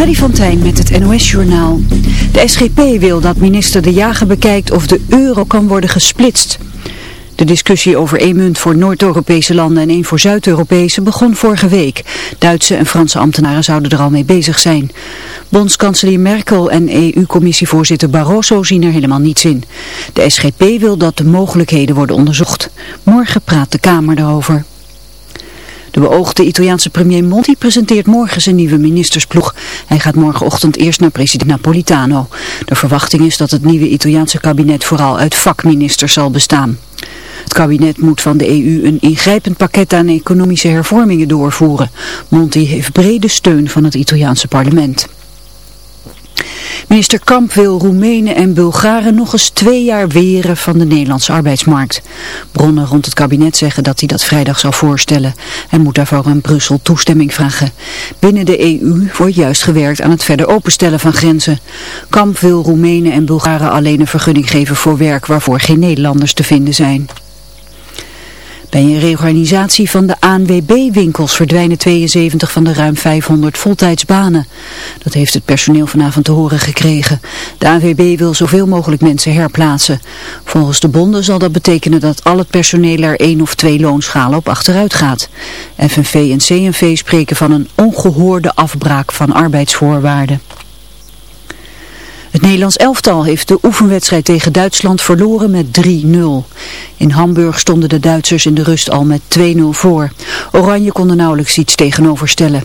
Freddy van Tijn met het NOS-journaal. De SGP wil dat minister De Jager bekijkt of de euro kan worden gesplitst. De discussie over één munt voor Noord-Europese landen en één voor Zuid-Europese begon vorige week. Duitse en Franse ambtenaren zouden er al mee bezig zijn. Bondskanselier Merkel en EU-commissievoorzitter Barroso zien er helemaal niets in. De SGP wil dat de mogelijkheden worden onderzocht. Morgen praat de Kamer daarover. De beoogde Italiaanse premier Monti presenteert morgen zijn nieuwe ministersploeg. Hij gaat morgenochtend eerst naar president Napolitano. De verwachting is dat het nieuwe Italiaanse kabinet vooral uit vakministers zal bestaan. Het kabinet moet van de EU een ingrijpend pakket aan economische hervormingen doorvoeren. Monti heeft brede steun van het Italiaanse parlement. Minister Kamp wil Roemenen en Bulgaren nog eens twee jaar weren van de Nederlandse arbeidsmarkt. Bronnen rond het kabinet zeggen dat hij dat vrijdag zal voorstellen. Hij moet daarvoor aan Brussel toestemming vragen. Binnen de EU wordt juist gewerkt aan het verder openstellen van grenzen. Kamp wil Roemenen en Bulgaren alleen een vergunning geven voor werk waarvoor geen Nederlanders te vinden zijn. Bij een reorganisatie van de ANWB-winkels verdwijnen 72 van de ruim 500 voltijdsbanen. Dat heeft het personeel vanavond te horen gekregen. De ANWB wil zoveel mogelijk mensen herplaatsen. Volgens de bonden zal dat betekenen dat al het personeel er één of twee loonschalen op achteruit gaat. FNV en CNV spreken van een ongehoorde afbraak van arbeidsvoorwaarden. Het Nederlands elftal heeft de oefenwedstrijd tegen Duitsland verloren met 3-0. In Hamburg stonden de Duitsers in de rust al met 2-0 voor. Oranje kon er nauwelijks iets tegenover stellen.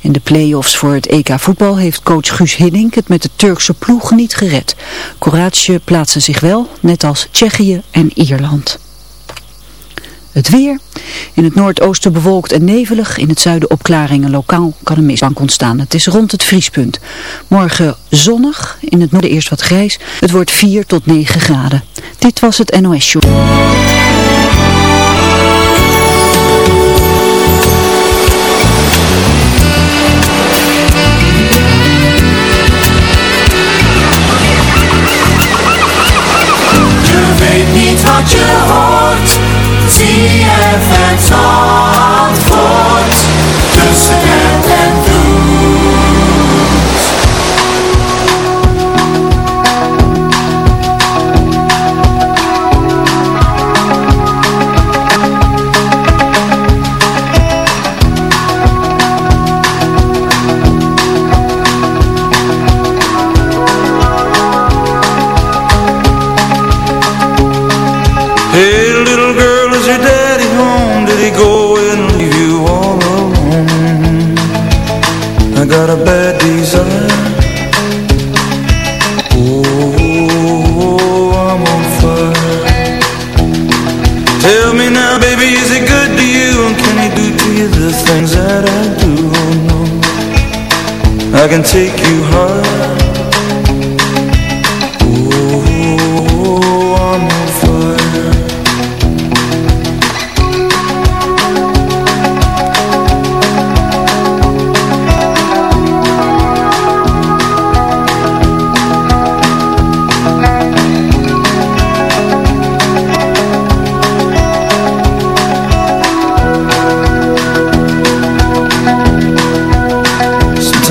In de play-offs voor het EK voetbal heeft coach Guus Hiddink het met de Turkse ploeg niet gered. Kroatië plaatste zich wel, net als Tsjechië en Ierland. Het weer. In het noordoosten bewolkt en nevelig. In het zuiden opklaringen. Lokaal kan een mistbank ontstaan. Het is rond het vriespunt. Morgen zonnig. In het noorden eerst wat grijs. Het wordt 4 tot 9 graden. Dit was het NOS Show.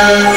love.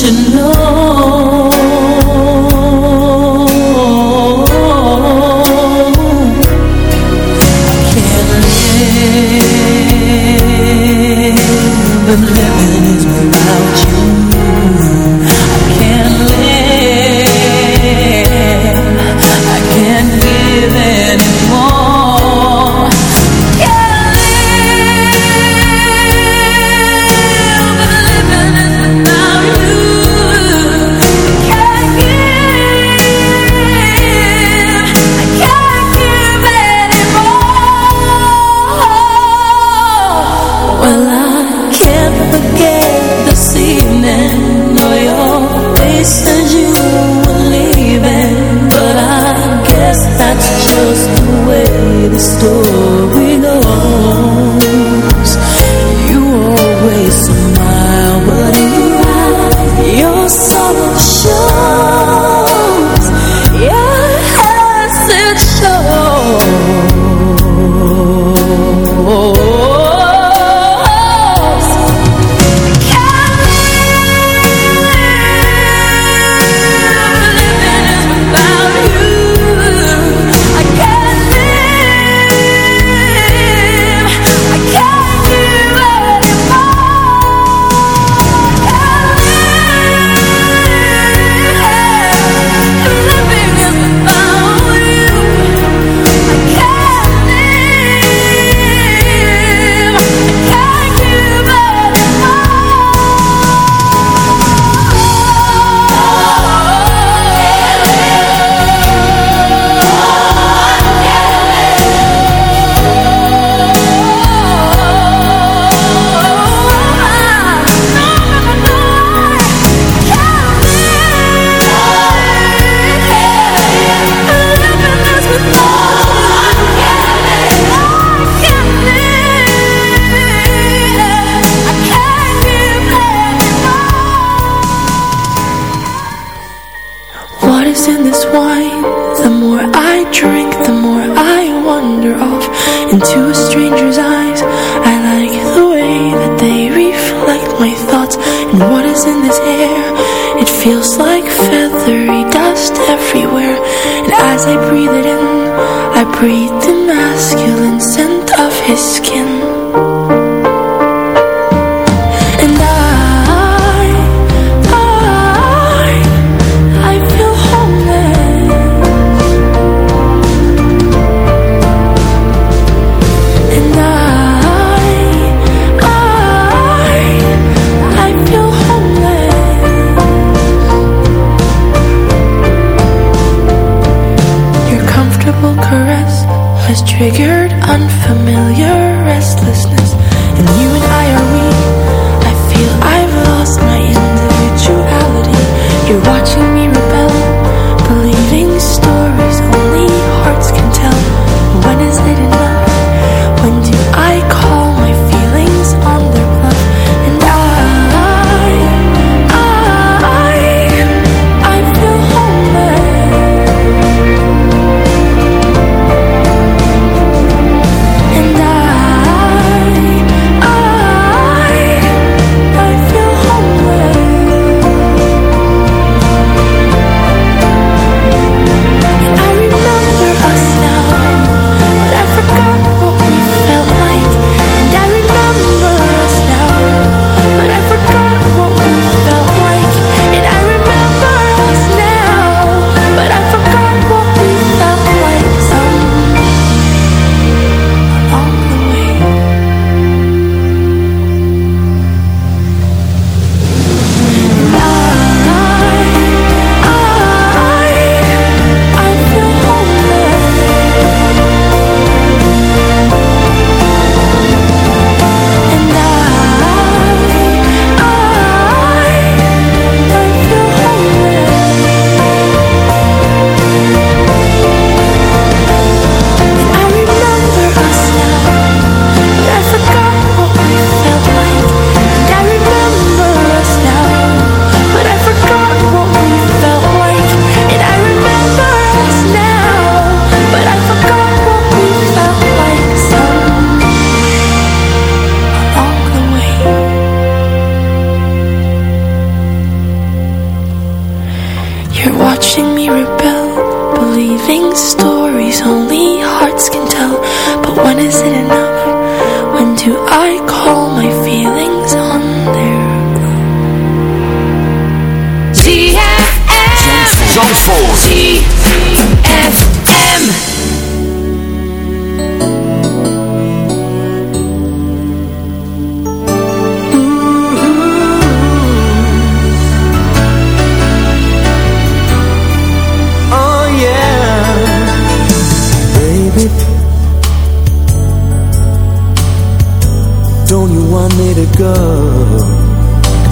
should know.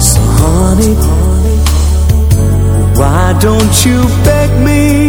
So honey, why don't you beg me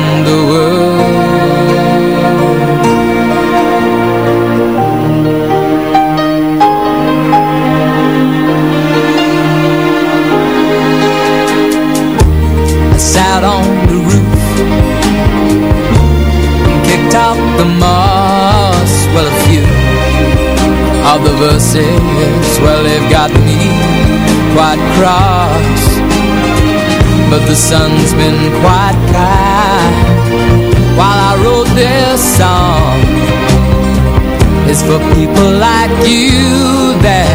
sun's been quite kind while I wrote this song. It's for people like you that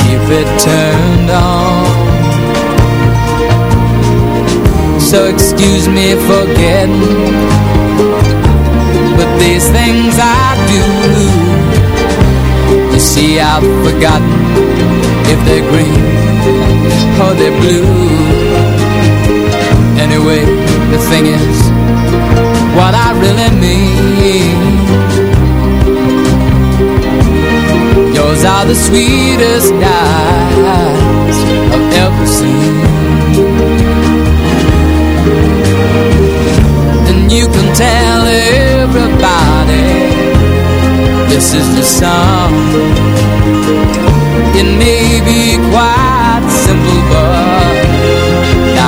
keep it turned on. So excuse me for getting, but these things I do You see I've forgotten if they're green or they're blue Anyway, the thing is what I really mean. Yours are the sweetest eyes I've ever seen. And you can tell everybody this is the song. It may be quite simple but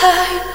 will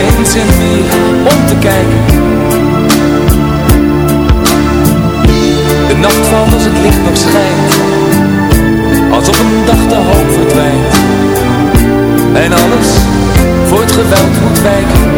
in om te kijken. De nacht valt als het licht nog schijnt, alsof een dag de hoop verdwijnt. En alles voor het geweld moet wijken.